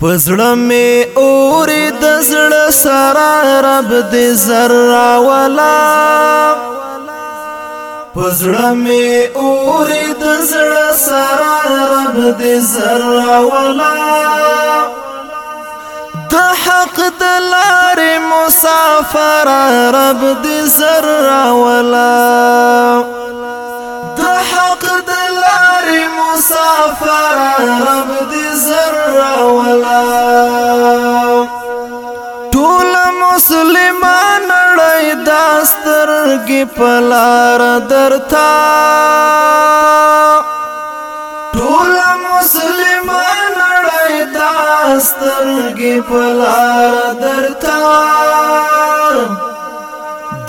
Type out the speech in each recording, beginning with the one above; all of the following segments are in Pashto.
پزړه می اورې د زړه سره رب دې زرا ولا پزړه می اورې د زړه سره رب دې زرا ولا د حق د لارې مسافر رب دې زرا ولا مسافر رب دي زر ولا ټول مسلمان نړۍ داستر کې پلار درتا ټول مسلمان نړۍ داستر کې پلار درتا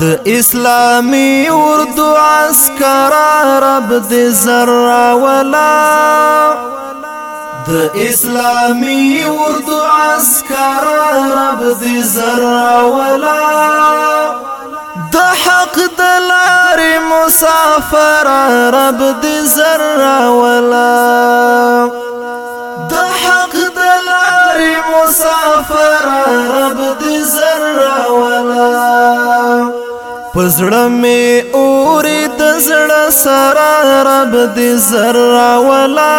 د اسلامي اردو عسكر رب د زرا ولا د اسلامي اردو عسكر رب د زرا ولا د حق د لار مسافر رب د زرا ولا د حق د لار مسافر رب د زرا پزړه می اورې د زړه سره رب دې زرا ولا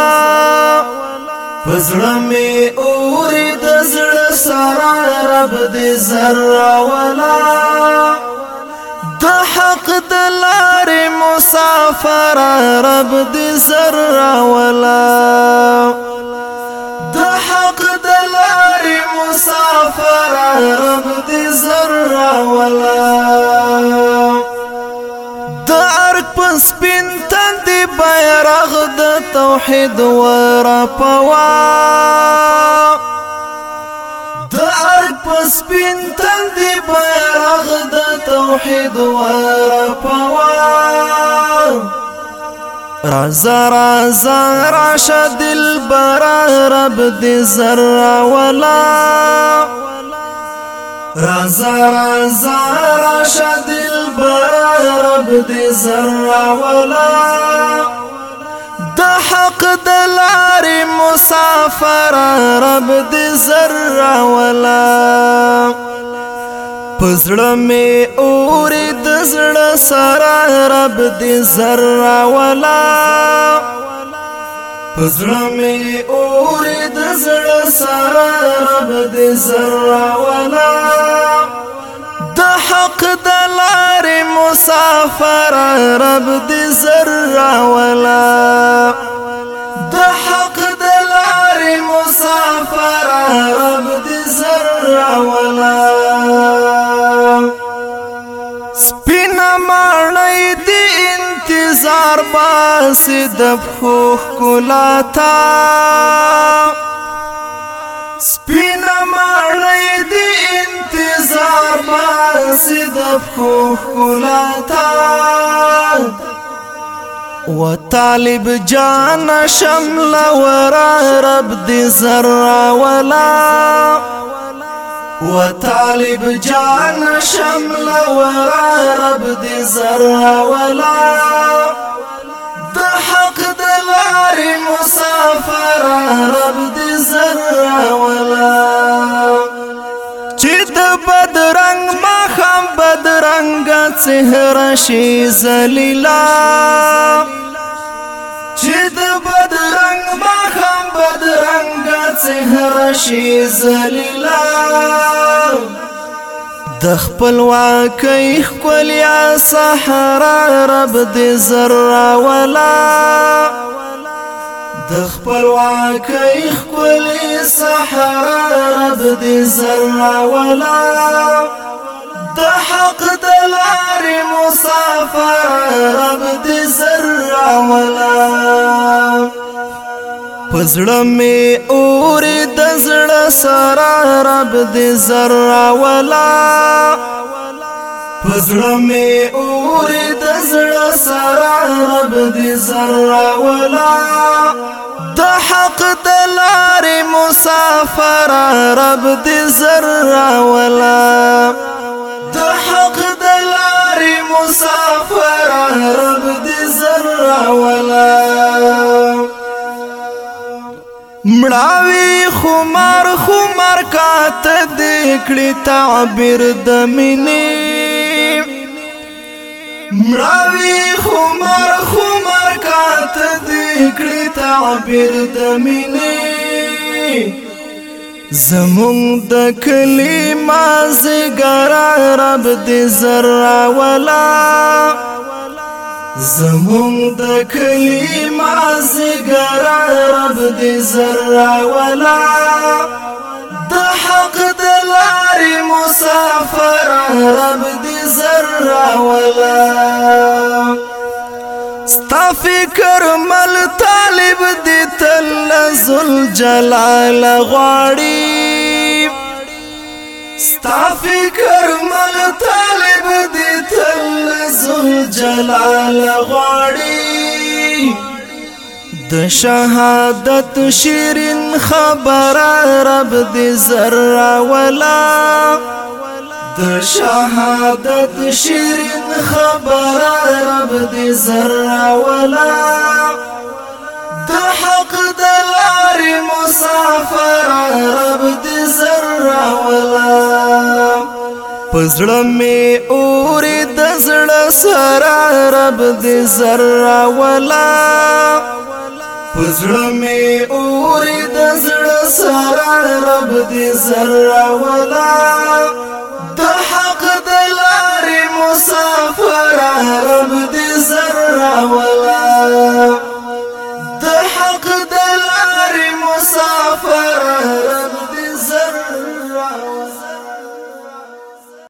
پزړه می اورې د زړه سره رب دې زرا ولا د حق د لارې مسافر رب دې زرا ولا د حق د لارې مسافر رب دې زرا ولا بیرغ د توحید ور پوا پس بين تن دی بیرغ د توحید پوا رازا رازا راشد برا رب دي زر ولا رازا رازا راشد برا رب دي زر ولا د لارې مسافر رب دې زر ولا پزړه می اورې د زړه سره رب دې زر ولا پزړه می اورې د زړه سره رب دې زر ولا د حق د لارې مسافر رب دې زر ولا راولا سپینا مانای دی انتظار باس دبخو کلاتا سپینا مانای دی انتظار باس دبخو کلاتا و طالب جان شمل ورا رب دي زر ولا وطالب جان شمل ورب دي زر ولا د حق دلار مسافر رب دي ولا چې د ما خم بدرنګ چهره شي زليلا چې د دخبل شي زلیلا يا خپل واکې صحرا رب دي زرا ولا دخبل واكي خول يا صحرا رب دي زرا ولا دحق دلار مسافر رب دي زرا ولا پزړه می اور د زړه سره رب دې زرا ولا پزړه می اور د زړه سره رب دې زرا ولا د حق د لارې مسافر رب دې زرا ولا د حق د لارې مسافر رب دې مړاوي خمار خمار کات دې کړی تعبیر د منی مړاوي خمار خمار کات دې کړی تعبیر د منی زمون د کلی مازګر رب دې زرا ولا زمون د کلی مازګر رب دې زرا ولا د حق د لارې مسافر رب دې زرا ولا ستا فکر مل طالب دې تل زل جلال غواړي ستا فکر مغ طالب دی تل زل جلال غواړي د شهادت شیرین خبره رب دی ذره ولا د شهادت شیرین خبره رب دی ذره ولا د حق د لارې مسافر رب دی ذره ولا پزړه می اورې د زړه سره رب دې زرا ولا پزړه می اورې د زړه سره رب دې زرا ولا د حق د لارې مسافر رب دې زرا ولا